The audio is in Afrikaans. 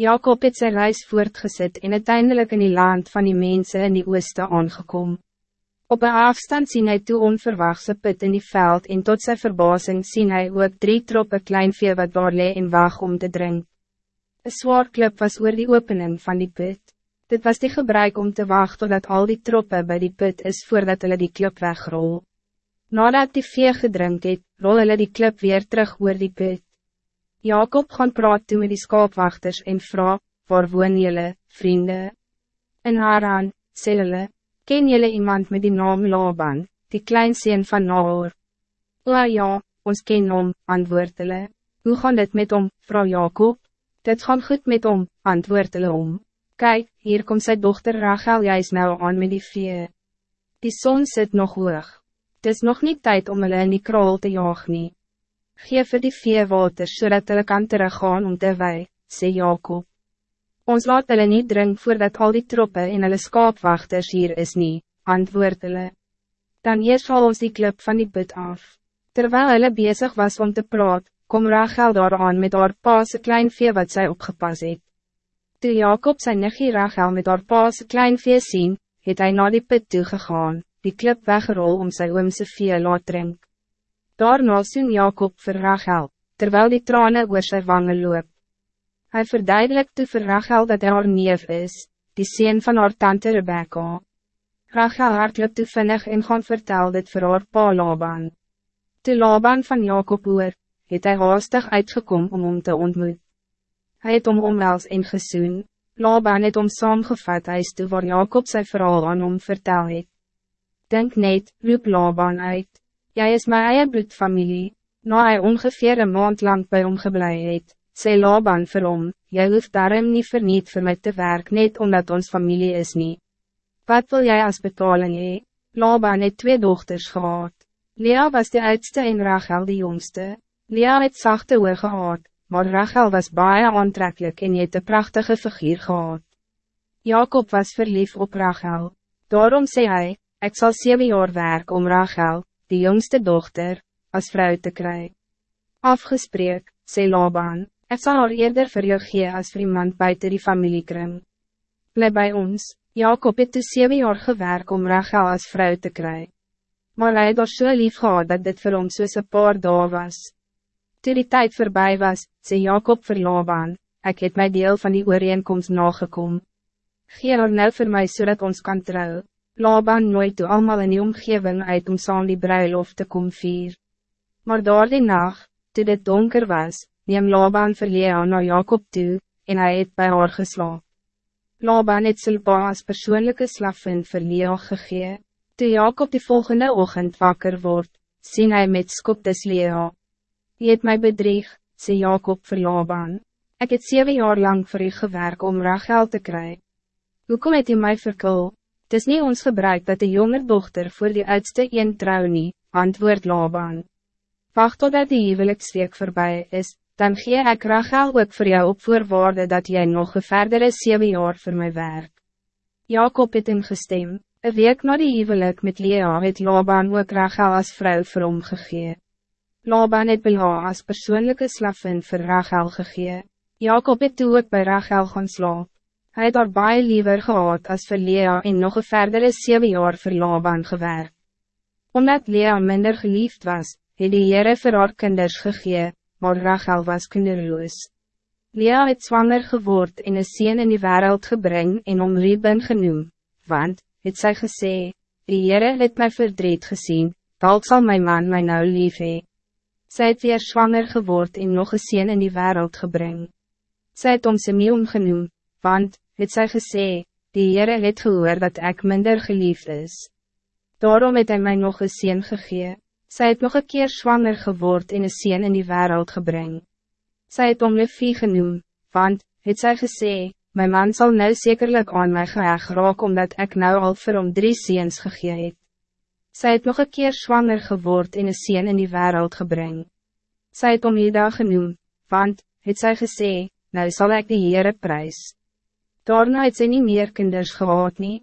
Jacob het sy reis voortgezet en uiteindelijk in die land van die mensen in die ooste aangekom. Op een afstand sien hy toe onverwachte put in die veld en tot zijn verbazing sien hy ook drie troppe kleinvee wat daar lee en wag om te drinken. Een zwaar klip was oor die opening van die put. Dit was die gebruik om te wachten totdat al die troppe bij die put is voordat hulle die klip wegrol. Nadat die vee gedrink het, rol hulle die klip weer terug oor die put. Jacob gaan praat toe met die skaapwachters en vraag, waar woon jylle, vrienden? In Haran, sê hulle, ken jylle iemand met die naam Laban, die kleinseen van Nahor? O ja, ons ken om, antwoord hulle. Hoe gaan dit met om, vrouw Jacob? Dit gaan goed met om, antwoord hulle om. Kijk, hier komt zijn dochter Rachel juist nou aan met die vee. Die zon zit nog hoog. Het is nog niet tijd om hulle in die krol te jaag nie. Geef vir die vee water, zodat so hulle kan teruggaan om te wei, sê Jacob. Ons laat hulle niet drink voordat al die troppe en hulle skaapwachters hier is nie, antwoord hulle. Dan eerst val ons die klip van die put af. Terwijl hulle bezig was om te praat, kom Rachel daar aan met haar paase klein vee wat zij opgepas het. Toe Jacob sy niggie Rachel met haar paase klein vee sien, het hy na die put toegegaan, die klip weggerol om sy oomse vee laat drink. Daarna sien Jacob vir Rachel, terwijl die tranen oor sy wangen loop. Hij verduidelijkt toe vir Rachel dat hij haar neef is, die sien van haar tante Rebecca. Rachel hartelijk toe vinnig en gaan vertel dit vir haar pa Laban. Toe Laban van Jacob hoor, het hy haastig uitgekom om om te ontmoet. Hij het om omwels en gesoen, Laban het om saamgevat huis toe waar Jacob sy verhaal aan hom vertel het. Denk net, roep Laban uit. Jij is mijn eigen bloedfamilie. Na hij ongeveer een maand lang bij hom geblei het, sê Laban vir hom, jy hoef daarom nie verniet vir my te werk net omdat ons familie is nie. Wat wil jij als betaling hee? Laban het twee dochters gehad. Lea was de oudste en Rachel de jongste. Lea het zachte oor gehad, maar Rachel was baie aantrekkelijk en het een prachtige figuur gehad. Jacob was verliefd op Rachel. Daarom zei hij, ik zal zeven jaar werk om Rachel, die jongste dochter, als vrouw te krijgen. Afgespreek, sê Laban, ek sal haar eerder vir jou gee as vir iemand buiten die familiekring. Bly by ons, Jacob het toe 7 jaar gewerk om Rachel als vrouw te krijgen. Maar hij het so lief gehad dat dit vir hom soos een paar dae was. Toe die tijd voorbij was, sê Jacob vir Laban, ek het my deel van die ooreenkomst nagekom. Gee haar nou vir my so ons kan trouwen. Laban nooit toe allemaal in die omgeving uit om saam die bruiloft te kom vier. Maar daar die nacht, toe dit donker was, neem Laban vir Lea na Jacob toe, en hij het bij haar geslaap. Laban het Silpa as persoonlijke slaffen vir Lea gegee. Toe Jacob die volgende ochtend wakker wordt, sien hij met skoptes Lea. Je het mij bedrieg, sê Jacob vir Laban. Ik het zeven jaar lang voor u gewerk om Rachel te krijgen. Hoe kom het u mij verkul? Het is niet ons gebruik dat de jonge dochter voor die oudste een trouw nie, antwoord Laban. Wacht totdat die huweliksweek voorbij is, dan gee ik Rachel ook voor jou op voorwaarde dat jij nog een verdere 7 jaar voor mij werk. Jacob het ingestem, een week na die huwelik met Lea het Laban ook Rachel als vrouw vir hom gegee. Laban het haar als persoonlijke slaffen voor Rachel gegee. Jacob het toe ook bij Rachel gaan slaap. Hij het daar baie liever gehad als vir Lea en nog een verdere 7 jaar vir Laban gewerkt. Omdat Lea minder geliefd was, het die Heere vir haar kinders gegee, maar Rachel was kinderloos. Lea het zwanger geword en een sien in die wereld gebring en om Reuben genoem, want, het sy gesê, die Heere het my verdriet gezien, dalk zal mijn man my nou lief hee. Sy het weer zwanger geword en nog een sien in die wereld gebring. Sy het om Simeon genoem, want, het sy gesê, die Heere het gehoor dat ik minder geliefd is. Daarom het hy my nog een sien gegee, sy het nog een keer zwanger geword en een sien in die wereld gebring. Sy het om Levi genoem, want, het sy gesê, my man zal nou zekerlijk aan my geheeg raak omdat ik nou al vir om drie ziens gegee het. Sy het nog een keer zwanger geword en een sien in die wereld gebring. Sy het om Ida genoem, want, het sy gesê, nou zal ik die Heere prijs. Daarna het sy nie meer kinders gehad nie.